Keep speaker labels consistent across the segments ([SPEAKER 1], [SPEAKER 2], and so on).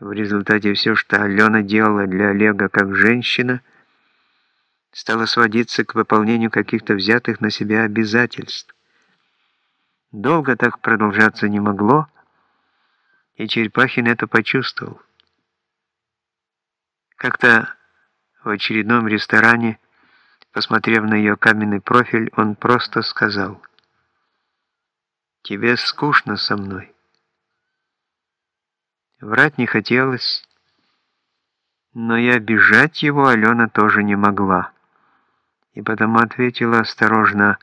[SPEAKER 1] В результате все, что Алена делала для Олега как женщина, стало сводиться к выполнению каких-то взятых на себя обязательств. Долго так продолжаться не могло, и Черепахин это почувствовал. Как-то в очередном ресторане, посмотрев на ее каменный профиль, он просто сказал «Тебе скучно со мной». Врать не хотелось, но и обижать его Алена тоже не могла, и потому ответила осторожно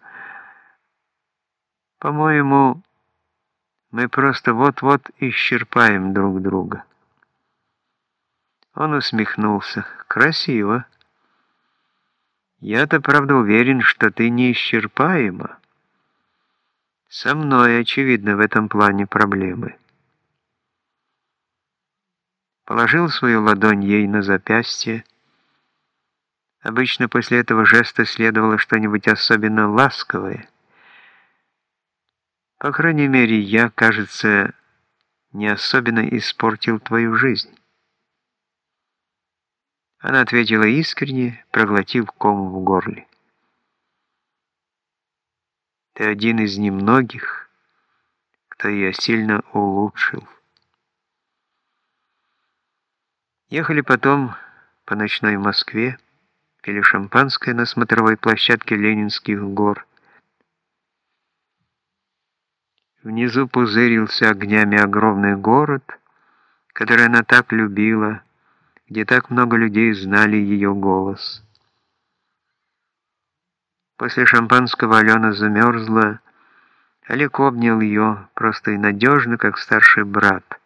[SPEAKER 1] «По-моему, мы просто вот-вот исчерпаем друг друга». Он усмехнулся. «Красиво. Я-то, правда, уверен, что ты неисчерпаема. Со мной, очевидно, в этом плане проблемы». Положил свою ладонь ей на запястье. Обычно после этого жеста следовало что-нибудь особенно ласковое. По крайней мере, я, кажется, не особенно испортил твою жизнь. Она ответила искренне, проглотив ком в горле. Ты один из немногих, кто ее сильно улучшил. Ехали потом по ночной Москве, пили шампанское на смотровой площадке Ленинских гор. Внизу пузырился огнями огромный город, который она так любила, где так много людей знали ее голос. После шампанского Алена замерзла, Олег обнял ее просто и надежно, как старший брат.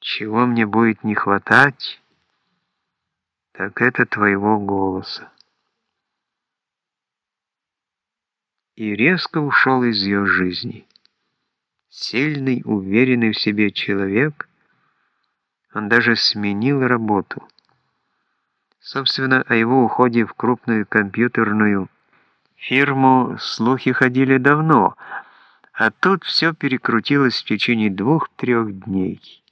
[SPEAKER 1] Чего мне будет не хватать, так это твоего голоса. И резко ушел из ее жизни. Сильный, уверенный в себе человек, он даже сменил работу. Собственно, о его уходе в крупную компьютерную фирму слухи ходили давно, а тут все перекрутилось в течение двух-трех дней.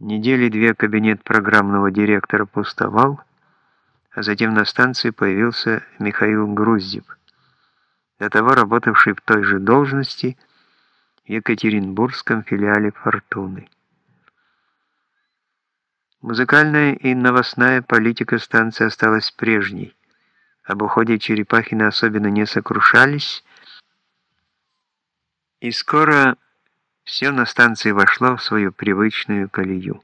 [SPEAKER 1] Недели две кабинет программного директора пустовал, а затем на станции появился Михаил Груздев, до того работавший в той же должности в Екатеринбургском филиале «Фортуны». Музыкальная и новостная политика станции осталась прежней. Об уходе Черепахина особенно не сокрушались, и скоро все на станции вошло в свою привычную колею.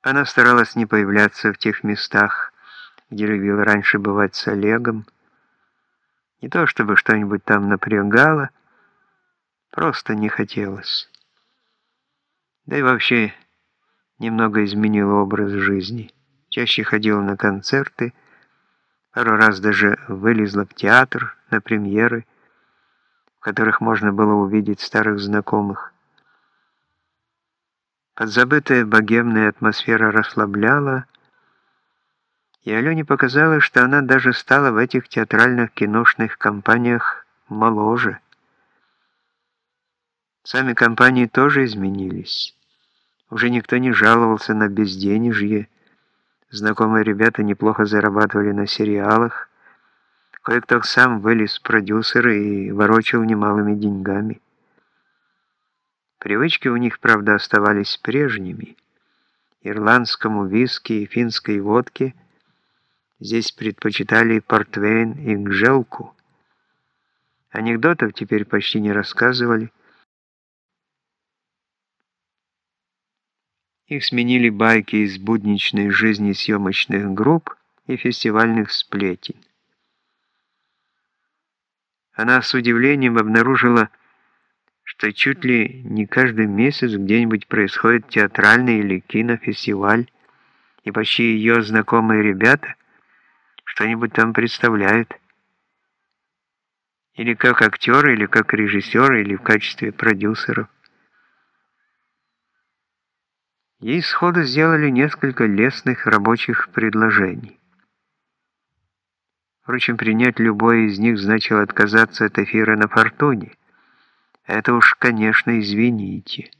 [SPEAKER 1] Она старалась не появляться в тех местах, где любила раньше бывать с Олегом. Не то чтобы что-нибудь там напрягало, просто не хотелось. Да и вообще немного изменила образ жизни. Чаще ходила на концерты, пару раз даже вылезла в театр на премьеры, которых можно было увидеть старых знакомых. Подзабытая богемная атмосфера расслабляла, и Алене показалось, что она даже стала в этих театральных киношных компаниях моложе. Сами компании тоже изменились. Уже никто не жаловался на безденежье. Знакомые ребята неплохо зарабатывали на сериалах. Кое-кто сам вылез в продюсеры и ворочил немалыми деньгами. Привычки у них, правда, оставались прежними. Ирландскому виски и финской водке здесь предпочитали портвейн и гжелку. Анекдотов теперь почти не рассказывали. Их сменили байки из будничной жизни съемочных групп и фестивальных сплетен она с удивлением обнаружила, что чуть ли не каждый месяц где-нибудь происходит театральный или кинофестиваль, и почти ее знакомые ребята что-нибудь там представляют. Или как актеры, или как режиссеры, или в качестве продюсеров. Ей сходу сделали несколько лестных рабочих предложений. Впрочем, принять любое из них значило отказаться от эфира на «Фортуне», Это уж, конечно, извините.